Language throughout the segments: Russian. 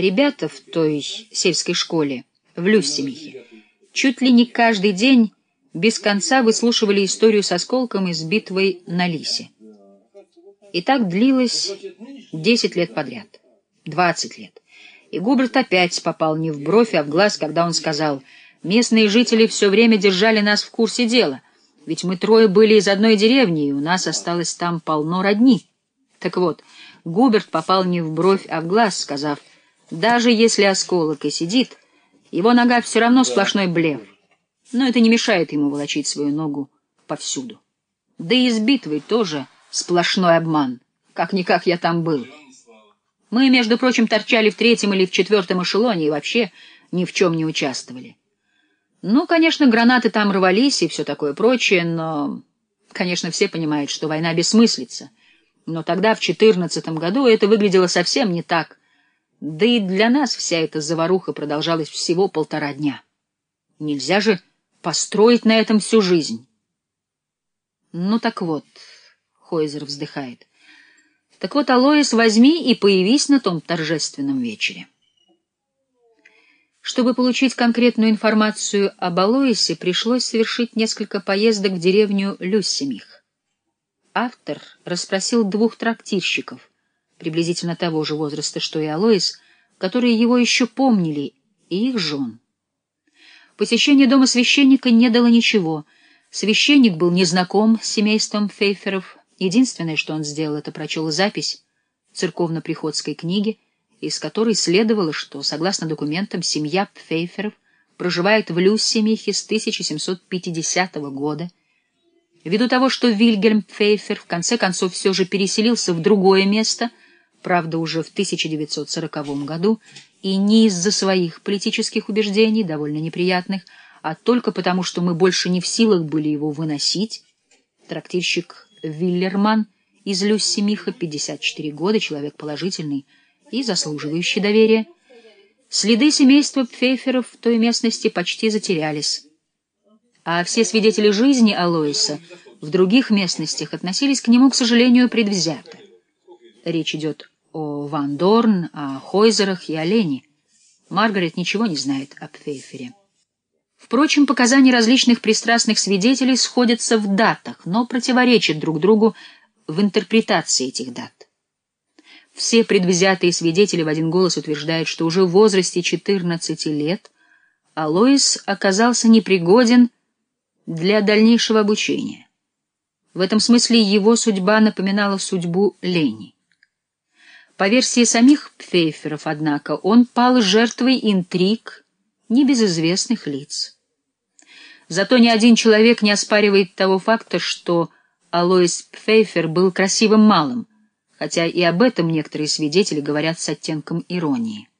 Ребята в той сельской школе, в Люссимихе, чуть ли не каждый день без конца выслушивали историю с осколком и с битвой на Лисе. И так длилось десять лет подряд, двадцать лет. И Губерт опять попал не в бровь, а в глаз, когда он сказал, «Местные жители все время держали нас в курсе дела, ведь мы трое были из одной деревни, и у нас осталось там полно родни». Так вот, Губерт попал не в бровь, а в глаз, сказав, «Даже если осколок и сидит, его нога все равно сплошной блеф, но это не мешает ему волочить свою ногу повсюду. Да и с битвой тоже сплошной обман. Как-никак я там был». Мы, между прочим, торчали в третьем или в четвертом эшелоне и вообще ни в чем не участвовали. Ну, конечно, гранаты там рвались и все такое прочее, но, конечно, все понимают, что война бессмыслица. Но тогда, в четырнадцатом году, это выглядело совсем не так. Да и для нас вся эта заваруха продолжалась всего полтора дня. Нельзя же построить на этом всю жизнь. Ну так вот, Хойзер вздыхает. Так вот, Алоис, возьми и появись на том торжественном вечере. Чтобы получить конкретную информацию об Алоисе, пришлось совершить несколько поездок в деревню Люссимих. Автор расспросил двух трактирщиков, приблизительно того же возраста, что и Алоис, которые его еще помнили, и их жен. Посещение дома священника не дало ничего. Священник был незнаком с семейством Фейферов, Единственное, что он сделал, это прочел запись церковно-приходской книги, из которой следовало, что, согласно документам, семья Пфейферов проживает в Люссемихе с 1750 года. Ввиду того, что Вильгельм Пфейфер в конце концов все же переселился в другое место, правда, уже в 1940 году, и не из-за своих политических убеждений, довольно неприятных, а только потому, что мы больше не в силах были его выносить, трактирщик Виллерман из Люссимиха, 54 года, человек положительный и заслуживающий доверия. Следы семейства Пфейферов в той местности почти затерялись. А все свидетели жизни Алоиса в других местностях относились к нему, к сожалению, предвзято. Речь идет Ван Дорн, о Хойзерах и о Лене. Маргарет ничего не знает о Пфейфере. Впрочем, показания различных пристрастных свидетелей сходятся в датах, но противоречат друг другу в интерпретации этих дат. Все предвзятые свидетели в один голос утверждают, что уже в возрасте 14 лет Алоис оказался непригоден для дальнейшего обучения. В этом смысле его судьба напоминала судьбу Лени. По версии самих Пфейферов, однако, он пал жертвой интриг небезызвестных лиц. Зато ни один человек не оспаривает того факта, что Алоис Пфейфер был красивым малым, хотя и об этом некоторые свидетели говорят с оттенком иронии.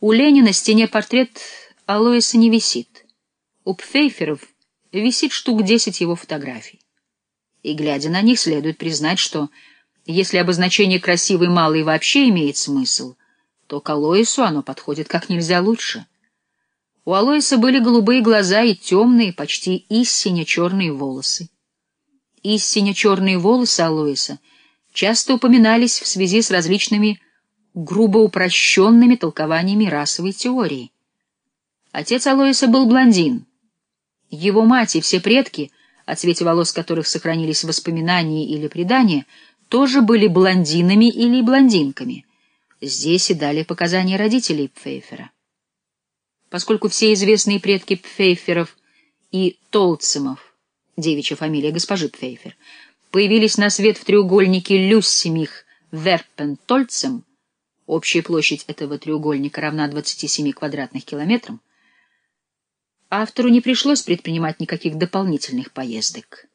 У Ленина на стене портрет Алоиса не висит. У Пфейферов висит штук десять его фотографий. И, глядя на них, следует признать, что если обозначение «красивый малый» вообще имеет смысл, то к Алоису оно подходит как нельзя лучше. У Алоиса были голубые глаза и темные, почти истинно черные волосы. Истинно черные волосы Алоиса часто упоминались в связи с различными грубо упрощенными толкованиями расовой теории. Отец Алоиса был блондин. Его мать и все предки, о цвете волос которых сохранились воспоминания или предания, тоже были блондинами или блондинками. Здесь и дали показания родителей Пфейфера поскольку все известные предки Пфейферов и Толцемов, девичья фамилия госпожи Пфейфер, появились на свет в треугольнике Люссимих Верпен-Тольцем, общая площадь этого треугольника равна 27 квадратных километрам, автору не пришлось предпринимать никаких дополнительных поездок.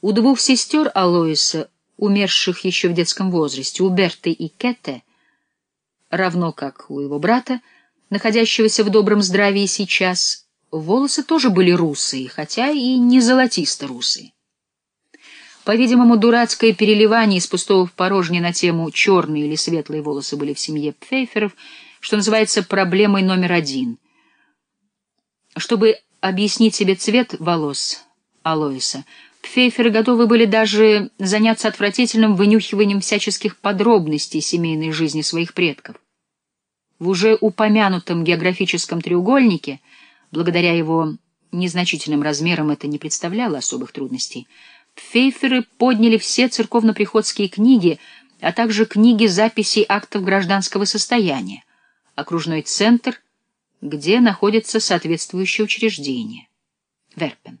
У двух сестер Алоиса, умерших еще в детском возрасте, у Берты и Кете, равно как у его брата, находящегося в добром здравии сейчас, волосы тоже были русые, хотя и не золотисто-русые. По-видимому, дурацкое переливание из пустого в порожнее на тему «черные или светлые волосы» были в семье Пфейферов, что называется проблемой номер один. Чтобы объяснить себе цвет волос Алоиса, Пфейферы готовы были даже заняться отвратительным вынюхиванием всяческих подробностей семейной жизни своих предков. В уже упомянутом географическом треугольнике, благодаря его незначительным размерам это не представляло особых трудностей, Пфейферы подняли все церковно-приходские книги, а также книги записей актов гражданского состояния, окружной центр, где находится соответствующее учреждение. Верпен.